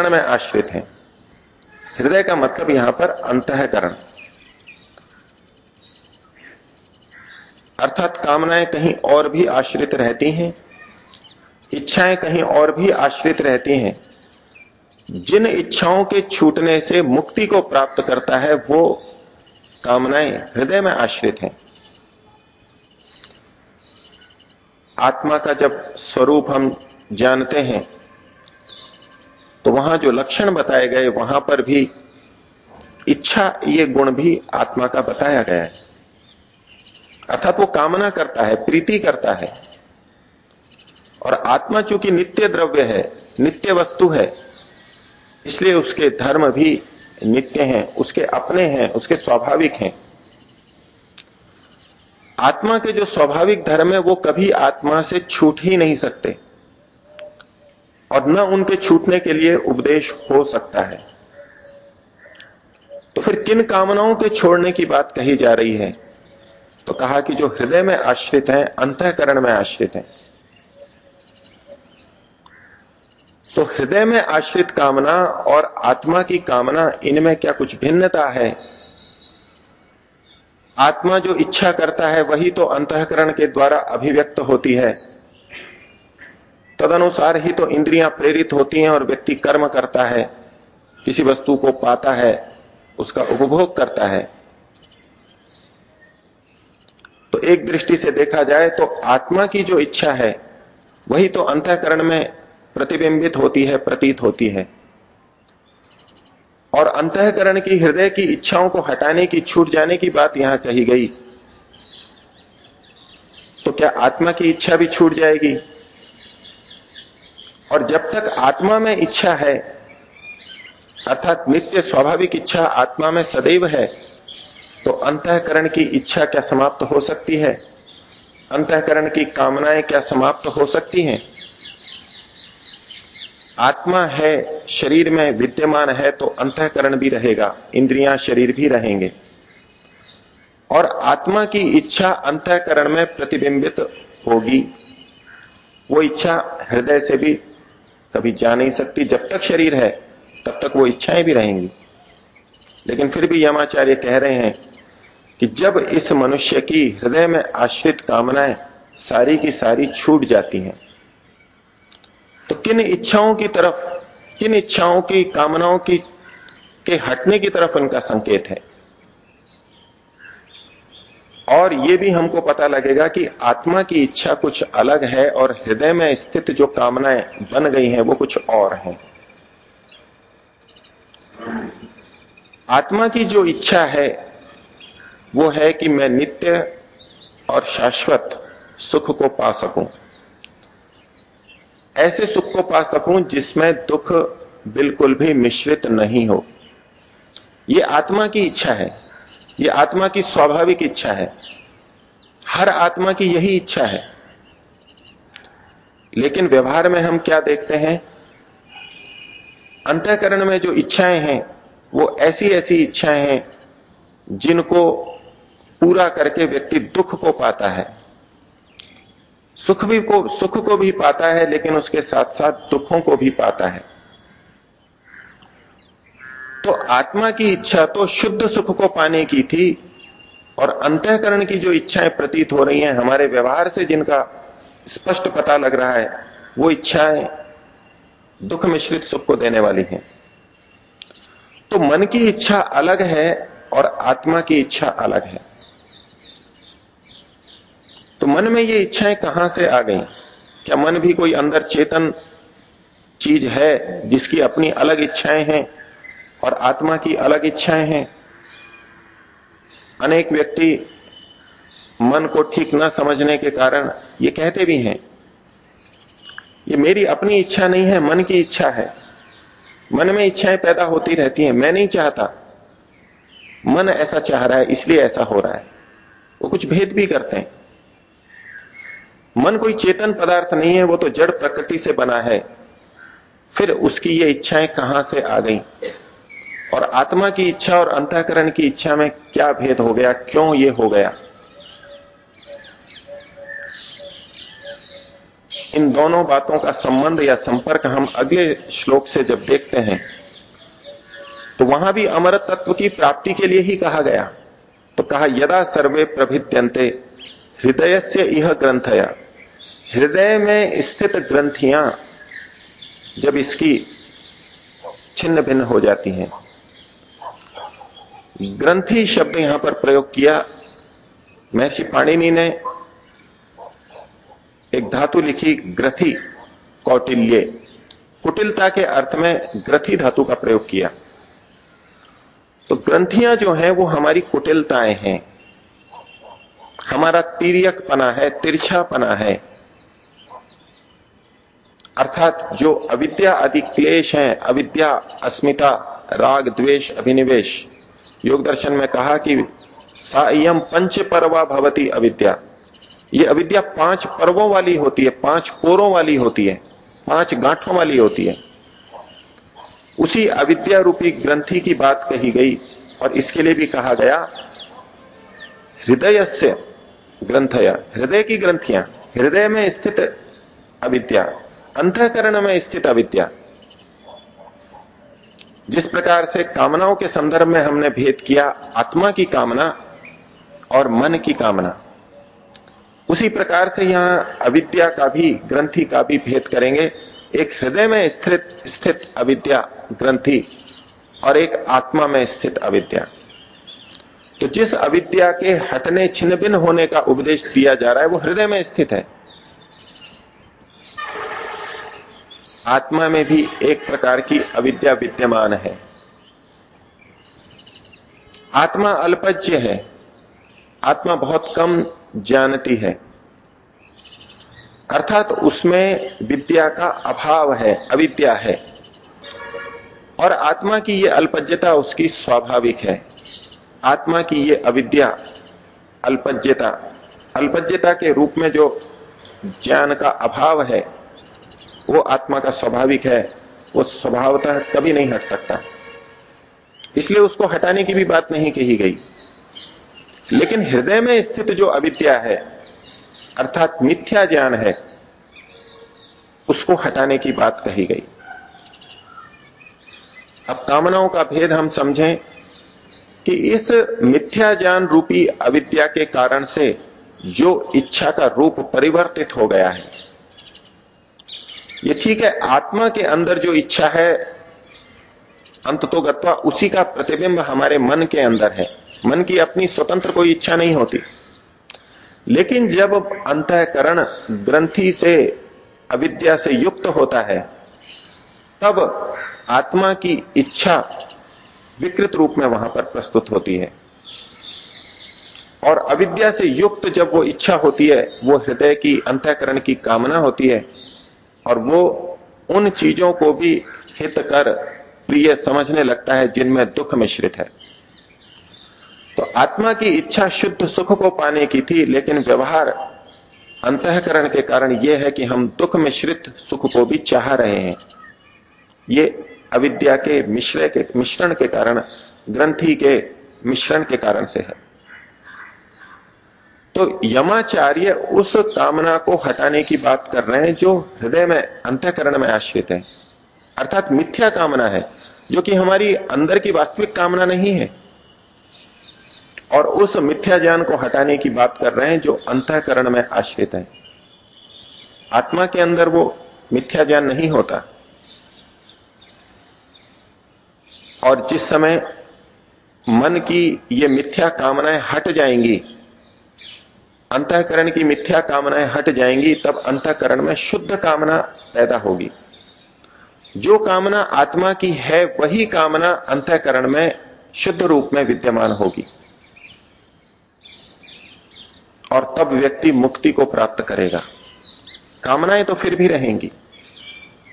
अंतकरण में आश्रित हैं। हृदय का मतलब यहाँ पर अंतकरण। अर्थात कामनाएँ कहीं और भी आश्रित रहती हैं, इच्छाएँ कहीं और भी आश्रित रहती हैं। जिन इच्छाओं के छूटने से मुक्ति को प्राप्त करता है, वो कामनाएँ हृदय में आश्रित हैं। आत्मा का जब स्वरूप हम जानते हैं तो वहाँ जो लक्षण बताए गए, वहाँ पर भी इच्छा, ये गुण भी आत्मा का बताया गया है। अर्थात वो कामना करता है, प्रीति करता है। और आत्मा चूँकि नित्य द्रव्य है, नित्य वस्तु है, इसलिए उसके धर्म भी नित्य हैं, उसके अपने हैं, उसके स्वाभाविक हैं। आत्मा के जो स्वाभाविक धर्म है, वो कभी आत्मा से छूट ही नहीं सकते। और न उनके छूटने के लिए उपदेश हो सकता है। तो फिर किन कामनाओं के छोड़ने की बात कही जा रही है? तो कहा कि जो हृदय में आश्रित हैं, अंतकरण में आश्रित हैं। तो हृदय में आश्रित कामना और आत्मा की कामना, इनमें क्या कुछ भिन्नता है? आत्मा जो इच्छा करता है, वही तो अंतकरण के द्वारा अभिव्यक्त होती है। तदनुसार ही तो इंद्रियाँ प्रेरित होती हैं और व्यक्ति कर्म करता है। किसी वस्तु को पाता है, उसका उपभोग करता है। तो एक दृष्टि से देखा जाए तो आत्मा की जो इच्छा है, वही तो अंतकरण में प्रतिबिंबित होती है, प्रतीत होती है। और अंतकरण की हृदय की इच्छाओं को हटाने की, छूट जाने की बात यहाँ कही गई। तो क्या आत्मा की इच्छा भी छूट जाएगी? और जब तक आत्मा में इच्छा है, अर्थात नित्य स्वाभाविक इच्छा आत्मा में सदैव है तो अंतकरण की इच्छा क्या समाप्त हो सकती है? अंतकरण की कामनाएँ क्या समाप्त हो सकती हैं? आत्मा है, शरीर में विद्यमान है तो अंतकरण भी रहेगा, इंद्रियाँ शरीर भी रहेंगे। और आत्मा की इच्छा अंतकरण में प्रतिबिंबित होगी, वो इच्छा हृदय से भी कभी जा नहीं सकती। जब तक शरीर है, तब तक वो इच्छाएँ भी रहेंगी। लेकिन फिर भी यमाचार्य कह रहे हैं कि जब इस मनुष्य की हृदय में आश्रित कामनाएँ सारी की सारी छूट जाती हैं तो किन इच्छाओं की तरफ़, किन इच्छाओं की, कामनाओं की, के हटने की तरफ़ उनका संकेत है? और यह भी हमको पता लगेगा कि आत्मा की इच्छा कुछ अलग है और हृदय में स्थित जो कामनाएँ बन गई हैं, वो कुछ और हैं। आत्मा की जो इच्छा है, वो है कि मैं नित्य और शाश्वत सुख को पा सकूँ। ऐसे सुख को पा सकूँ जिसमें दुख बिल्कुल भी मिश्रित नहीं हो। ये आत्मा की इच्छा है। ये आत्मा की स्वाभाविक इच्छा है। हर आत्मा की यही इच्छा है। लेकिन व्यवहार में हम क्या देखते हैं? अंतकरण में जो इच्छाएँ हैं, वो ऐसी ऐसी इच्छाएँ हैं, जिनको पूरा करके व्यक्ति दुख को पाता है। सुख भी को, सुख को भी पाता है, लेकिन उसके साथ साथ दुखों को भी पाता है। तो आत्मा की इच्छा तो शुद्ध सुख को पाने की थी और अंतकरण की जो इच्छाएँ प्रतीत हो रही हैं, हमारे व्यवहार से जिनका स्पष्ट पता लग रहा है, वो इच्छाएँ दुख मिश्रित सुख को देने वाली हैं। तो मन की इच्छा अलग है और आत्मा की इच्छा अलग है। तो मन में ये इच्छाएँ कहाँ से आ गई? क्या मन भी कोई अंदर चेतन चीज़ है जिसकी अपनी अलग इच्छाएँ हैं? और आत्मा की अलग इच्छाएँ हैं। अनेक व्यक्ति मन को ठीक न समझने के कारण ये कहते भी हैं, ये मेरी अपनी इच्छा नहीं है, मन की इच्छा है। मन में इच्छाएँ पैदा होती रहती हैं। मैं नहीं चाहता। मन ऐसा चाह रहा है, इसलिए ऐसा हो रहा है। वो कुछ भेद भी करते हैं। मन कोई चेतन पदार्थ नहीं है, वो तो जड़ प्रकृति से बना है। फिर उसकी ये इच्छाएँ कहाँ से आ गई? और आत्मा की इच्छा और अंतकरण की इच्छा में क्या भेद हो गया? क्यों ये हो गया? इन दोनों बातों का संबंध या संपर्क हम अगले श्लोक से जब देखते हैं तो वहाँ भी अमर तत्व की प्राप्ति के लिए ही कहा गया। तो कहा, यदा सर्वे प्रभित्यंते हृदय से यह ग्रंथया। हृदय में स्थित ग्रंथियाँ जब इसकी छिन्न भिन्न हो जाती हैं ग्रंथि शब्द यहाँ पर प्रयोग किया। महर्षि पाणिनि ने एक धातु लिखी ग्रथि कौटिल्य। कुटिलता के अर्थ में ग्रथि धातु का प्रयोग किया। तो ग्रंथियाँ जो हैं, वो हमारी कुटिलताएँ हैं। हमारा तीर्यक पना है तिरछा पना है। अर्थात जो अविद्या आदि क्लेश हैं, अविद्या, अस्मिता, राग, द्वेष, अभिनिवेश योग दर्शन में कहा कि सायम पंच पर्वा भवती अविद्या। ये अविद्या पाँच पर्वों वाली होती है, पाँच कोरों वाली होती है, पाँच गांठों वाली होती है। उसी अविद्या रूपी ग्रंथि की बात कही गई और इसके लिए भी कहा गया हृदय से ग्रंथया, हृदय की ग्रंथियाँ, हृदय में स्थित अविद्या, अंतकरण में स्थित अविद्या। जिस प्रकार से कामनाओं के संदर्भ में हमने भेद किया, आत्मा की कामना और मन की कामना, उसी प्रकार से यहाँ अविद्या का भी, ग्रंथि का भी भेद करेंगे। एक हृदय में स्थित स्थित अविद्या, ग्रंथि और एक आत्मा में स्थित अविद्या। तो जिस अविद्या के हटने, छिन्न भिन्न होने का उपदेश दिया जा रहा है, वो हृदय में स्थित है। आत्मा में भी एक प्रकार की अविद्या विद्यमान है। आत्मा अल्पज्य है। आत्मा बहुत कम जानती है। अर्थात उसमें विद्या का अभाव है, अविद्या है। और आत्मा की यह अल्पज्यता उसकी स्वाभाविक है। आत्मा की यह अविद्या, अल्पज्यता अल्पज्यता के रूप में जो ज्ञान का अभाव है वो आत्मा का स्वाभाविक है, वो स्वभावतः कभी नहीं हट सकता। इसलिए उसको हटाने की भी बात नहीं कही गई। लेकिन हृदय में स्थित जो अविद्या है, अर्थात मिथ्या ज्ञान है, उसको हटाने की बात कही गई। अब कामनाओं का भेद हम समझें कि इस मिथ्या ज्ञान रूपी अविद्या के कारण से जो इच्छा का रूप परिवर्तित हो गया है ये ठीक है, आत्मा के अंदर जो इच्छा है अंत तो गत्वा उसी का प्रतिबिंब हमारे मन के अंदर है। मन की अपनी स्वतंत्र कोई इच्छा नहीं होती। लेकिन जब अंतकरण ग्रंथि से, अविद्या से युक्त होता है, तब आत्मा की इच्छा विकृत रूप में वहाँ पर प्रस्तुत होती है। और अविद्या से युक्त जब वो इच्छा होती है, वो हृदय की अंतकरण की कामना होती है और वो उन चीज़ों को भी हित कर प्रिय समझने लगता है जिनमें दुख मिश्रित है। तो आत्मा की इच्छा शुद्ध सुख को पाने की थी, लेकिन व्यवहार अंतकरण के कारण यह है कि हम दुख मिश्रित सुख को भी चाह रहे हैं। ये अविद्या के मिश्र के मिश्रण के कारण, ग्रंथि के मिश्रण के कारण से है। तो यमाचार्य उस कामना को हटाने की बात कर रहे हैं जो हृदय में अंतकरण में आश्रित है। अर्थात मिथ्या कामना है, जो कि हमारी अंदर की वास्तविक कामना नहीं है। और उस मिथ्या ज्ञान को हटाने की बात कर रहे हैं जो अंतकरण में आश्रित है। आत्मा के अंदर वो मिथ्या ज्ञान नहीं होता। और जिस समय मन की ये मिथ्या कामनाएँ हट जाएँगी अंतकरण की मिथ्या कामनाएँ हट जाएँगी, तब अंतकरण में शुद्ध कामना पैदा होगी। जो कामना आत्मा की है, वही कामना अंतकरण में शुद्ध रूप में विद्यमान होगी। और तब व्यक्ति मुक्ति को प्राप्त करेगा। कामनाएँ तो फिर भी रहेंगी।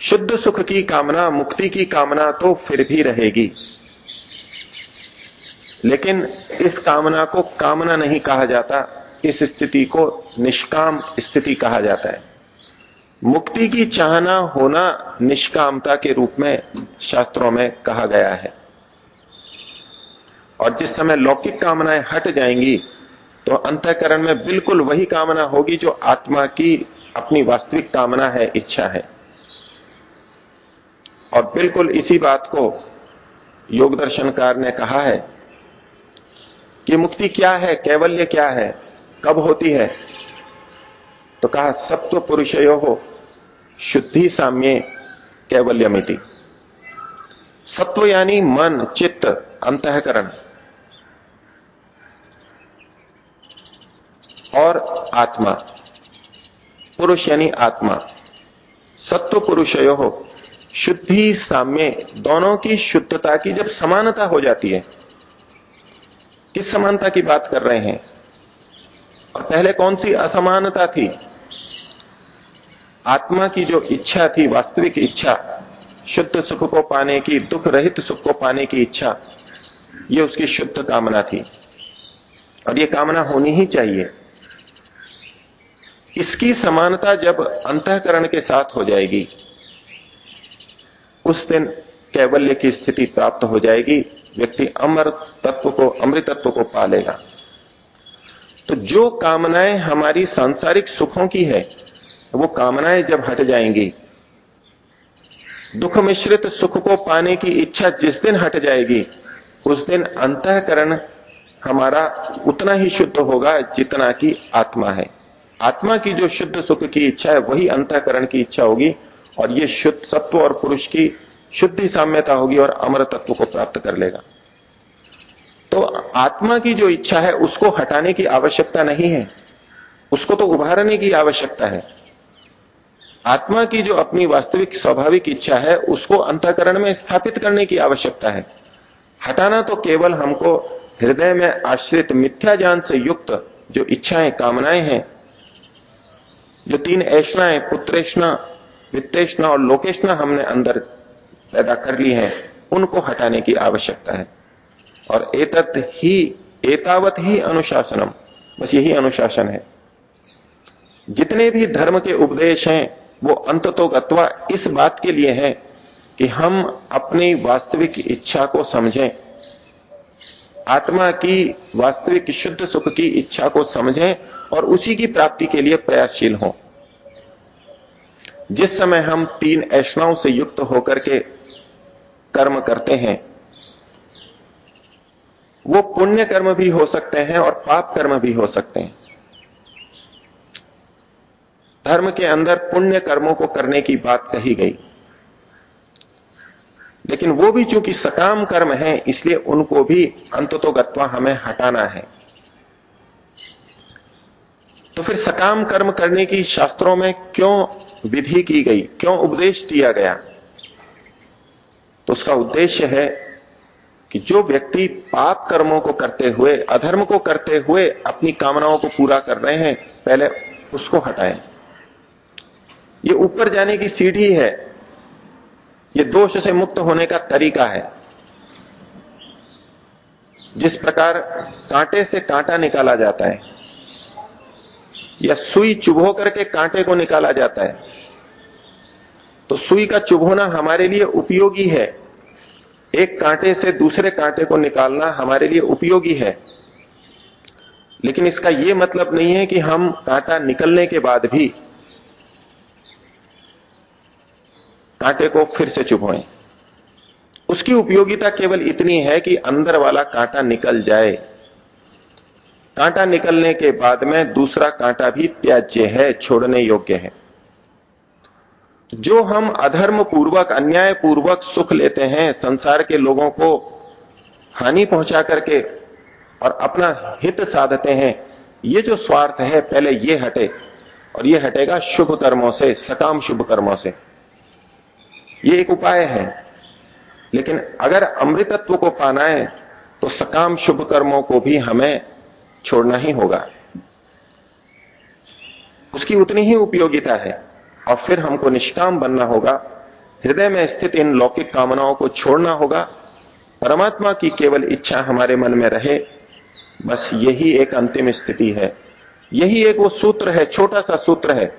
शुद्ध सुख की कामना, मुक्ति की कामना तो फिर भी रहेगी। लेकिन इस कामना को कामना नहीं कहा जाता। इस स्थिति को निष्काम स्थिति कहा जाता है। मुक्ति की चाहना होना निष्कामता के रूप में शास्त्रों में कहा गया है। और जिस समय लौकिक कामनाएँ हट जाएँगी तो अंतकरण में बिल्कुल वही कामना होगी जो आत्मा की अपनी वास्तविक कामना है, इच्छा है। और बिल्कुल इसी बात को योग दर्शनकार ने कहा है कि मुक्ति क्या है, कैवल्य क्या है? कब होती है? तो कहा सत्व पुरुषयो हो, शुद्धि साम्य कैवल्यमिति। सत्व यानी मन, चित्त, अंतकरण। और आत्मा। पुरुष यानी आत्मा। सत्व पुरुषयो हो, शुद्धि साम्य, दोनों की शुद्धता की जब समानता हो जाती है, किस समानता की बात कर रहे हैं? पहले कौन सी असमानता थी? आत्मा की जो इच्छा थी, वास्तविक इच्छा, शुद्ध सुख को पाने की दुख रहित सुख को पाने की इच्छा, ये उसकी शुद्ध कामना थी। और ये कामना होनी ही चाहिए। इसकी समानता जब अंतकरण के साथ हो जाएगी, उस दिन कैवल्य की स्थिति प्राप्त हो जाएगी, व्यक्ति अमर तत्व को अमृत तत्व को पालेगा तो जो कामनाएँ हमारी सांसारिक सुखों की है, वो कामनाएँ जब हट जाएँगी दुख मिश्रित सुख को पाने की इच्छा जिस दिन हट जाएगी, उस दिन अंतकरण हमारा उतना ही शुद्ध होगा जितना कि आत्मा है। आत्मा की जो शुद्ध सुख की इच्छा है, वही अंतकरण की इच्छा होगी और ये शुद्ध सत्व और पुरुष की शुद्धि साम्यता होगी और अमर तत्व को प्राप्त कर लेगा। तो आत्मा की जो इच्छा है, उसको हटाने की आवश्यकता नहीं है। उसको तो उभारने की आवश्यकता है। आत्मा की जो अपनी वास्तविक, स्वाभाविक इच्छा है, उसको अंतकरण में स्थापित करने की आवश्यकता है। हटाना तो केवल हमको हृदय में आश्रित मिथ्या ज्ञान से युक्त जो इच्छाएँ, कामनाएँ हैं, जो तीन ऐषणाएँ, पुत्रेषणा, वित्तेषणा और लोकेशना हमने अंदर पैदा कर ली है, उनको हटाने की आवश्यकता है। और एतत ही, एतावत ही अनुशासनम। बस यही अनुशासन है। जितने भी धर्म के उपदेश हैं, वो अंत अंततोगत्वा इस बात के लिए है कि हम अपनी वास्तविक इच्छा को समझें। आत्मा की वास्तविक शुद्ध सुख की इच्छा को समझें और उसी की प्राप्ति के लिए प्रयासशील हों। जिस समय हम तीन ऐषणाओं से युक्त होकर के कर्म करते हैं वो पुण्य कर्म भी हो सकते हैं और पाप कर्म भी हो सकते हैं। धर्म के अंदर पुण्य कर्मों को करने की बात कही गई। लेकिन वो भी चूँकि सकाम कर्म है, इसलिए उनको भी अंततोगत्वा हमें हटाना है। तो फिर सकाम कर्म करने की शास्त्रों में क्यों विधि की गई, क्यों उपदेश दिया गया? तो उसका उद्देश्य है कि जो व्यक्ति पाप कर्मों को करते हुए, अधर्म को करते हुए अपनी कामनाओं को पूरा कर रहे हैं, पहले उसको हटाएँ। ये ऊपर जाने की सीढ़ी है। ये दोष से मुक्त होने का तरीका है। जिस प्रकार कांटे से कांटा निकाला जाता है, या सुई चुभो करके कांटे को निकाला जाता है तो सुई का चुभोना हमारे लिए उपयोगी है। एक कांटे से दूसरे कांटे को निकालना हमारे लिए उपयोगी है। लेकिन इसका यह मतलब नहीं है कि हम कांटा निकलने के बाद भी कांटे को फिर से चुभोएँ। उसकी उपयोगिता केवल इतनी है कि अंदर वाला कांटा निकल जाए। कांटा निकलने के बाद में दूसरा कांटा भी त्याज्य है, छोड़ने योग्य है। जो हम अधर्म पूर्वक अन्याय पूर्वक सुख लेते हैं, संसार के लोगों को हानि पहुँचा करके और अपना हित साधते हैं, ये जो स्वार्थ है, पहले ये हटे और ये हटेगा शुभ कर्मों से, सकाम शुभ कर्मों से। ये एक उपाय है। लेकिन अगर अमृतत्व को पाना है तो सकाम शुभ कर्मों को भी हमें छोड़ना ही होगा। उसकी उतनी ही उपयोगिता है। और फिर हमको निष्काम बनना होगा। हृदय में स्थित इन लौकिक कामनाओं को छोड़ना होगा। परमात्मा की केवल इच्छा हमारे मन में रहे। बस यही एक अंतिम स्थिति है। यही एक वो सूत्र है छोटा सा सूत्र है।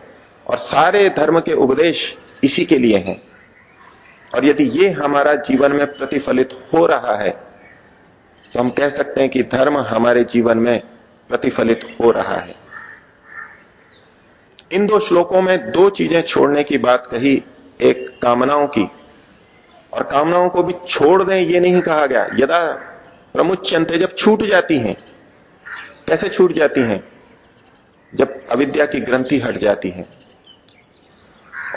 और सारे धर्म के उपदेश इसी के लिए हैं। और यदि ये हमारा जीवन में प्रतिफलित हो रहा है तो हम कह सकते हैं कि धर्म हमारे जीवन में प्रतिफलित हो रहा है। इन दो श्लोकों में दो चीज़ें छोड़ने की बात कही, एक कामनाओं की। और कामनाओं को भी छोड़ दें, ये नहीं कहा गया। यदा प्रमुचंते जब छूट जाती हैं, कैसे छूट जाती हैं? जब अविद्या की ग्रंथि हट जाती है।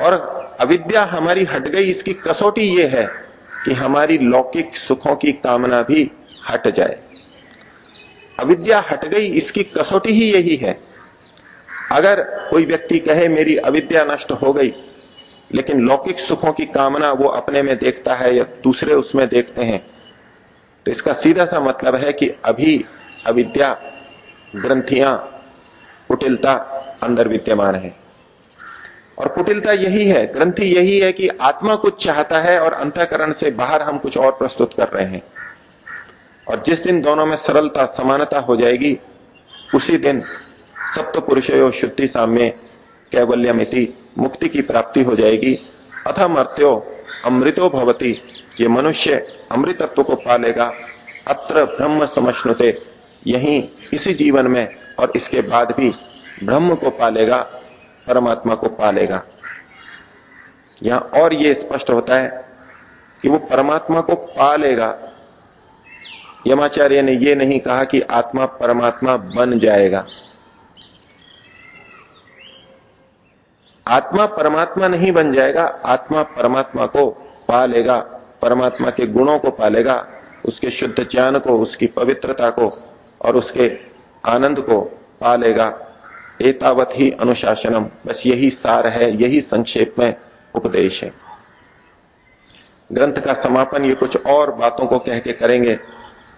और अविद्या हमारी हट गई, इसकी कसौटी यह है कि हमारी लौकिक सुखों की कामना भी हट जाए। अविद्या हट गई, इसकी कसौटी ही यही है। अगर कोई व्यक्ति कहे, मेरी अविद्या नष्ट हो गई, लेकिन लौकिक सुखों की कामना वो अपने में देखता है या दूसरे उसमें देखते हैं तो इसका सीधा सा मतलब है कि अभी अविद्या ग्रंथियाँ कुटिलता अंदर विद्यमान है। और कुटिलता यही है, ग्रंथि यही है कि आत्मा कुछ चाहता है और अंतकरण से बाहर हम कुछ और प्रस्तुत कर रहे हैं। और जिस दिन दोनों में सरलता, समानता हो जाएगी, उसी दिन सप्त पुरुषयो शुद्धि साम्य कैवल्यमिति मुक्ति की प्राप्ति हो जाएगी। अथा मर्त्यो अमृतो भवती। ये मनुष्य अमृतत्व को पालेगा अत्र ब्रह्म समश्नुते। यही इसी जीवन में और इसके बाद भी ब्रह्म को पालेगा परमात्मा को पालेगा यहाँ और ये स्पष्ट होता है कि वो परमात्मा को पालेगा यमाचार्य ने ये नहीं कहा कि आत्मा परमात्मा बन जाएगा। आत्मा परमात्मा नहीं बन जाएगा, आत्मा परमात्मा को पालेगा परमात्मा के गुणों को पालेगा उसके शुद्ध ज्ञान को, उसकी पवित्रता को और उसके आनंद को पालेगा एतावत ही अनुशासनम। बस यही सार है, यही संक्षेप में उपदेश है। ग्रंथ का समापन ये कुछ और बातों को कह के करेंगे,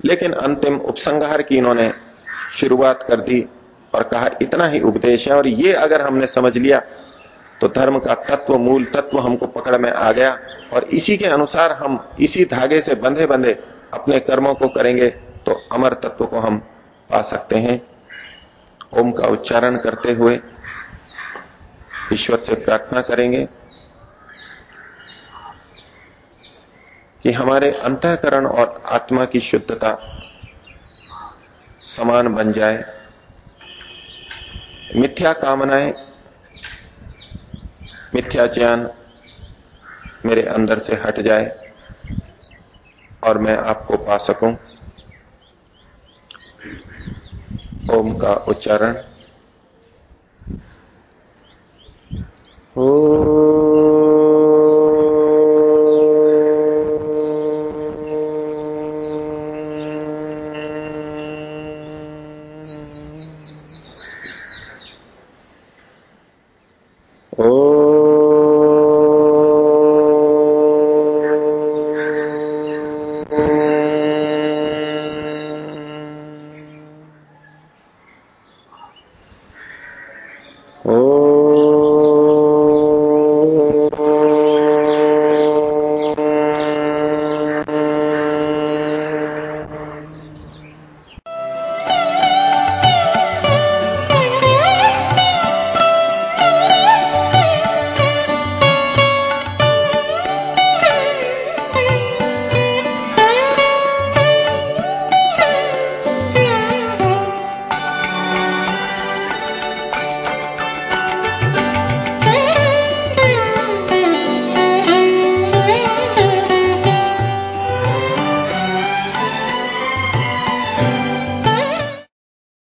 लेकिन अंतिम उपसंहार की इन्होंने शुरुआत कर दी और कहा, इतना ही उपदेश है। और ये अगर हमने समझ लिया तो धर्म का तत्व, मूल तत्व हमको पकड़ में आ गया और इसी के अनुसार हम इसी धागे से बंधे बंधे अपने कर्मों को करेंगे तो अमर तत्व को हम पा सकते हैं। ओम का उच्चारण करते हुए ईश्वर से प्रार्थना करेंगे कि हमारे अंतकरण और आत्मा की शुद्धता समान बन जाए। मिथ्या कामनाएँ मिथ्या ज्ञान मेरे अंदर से हट जाए और मैं आपको पा सकूँ। ओम का उच्चारण। ओ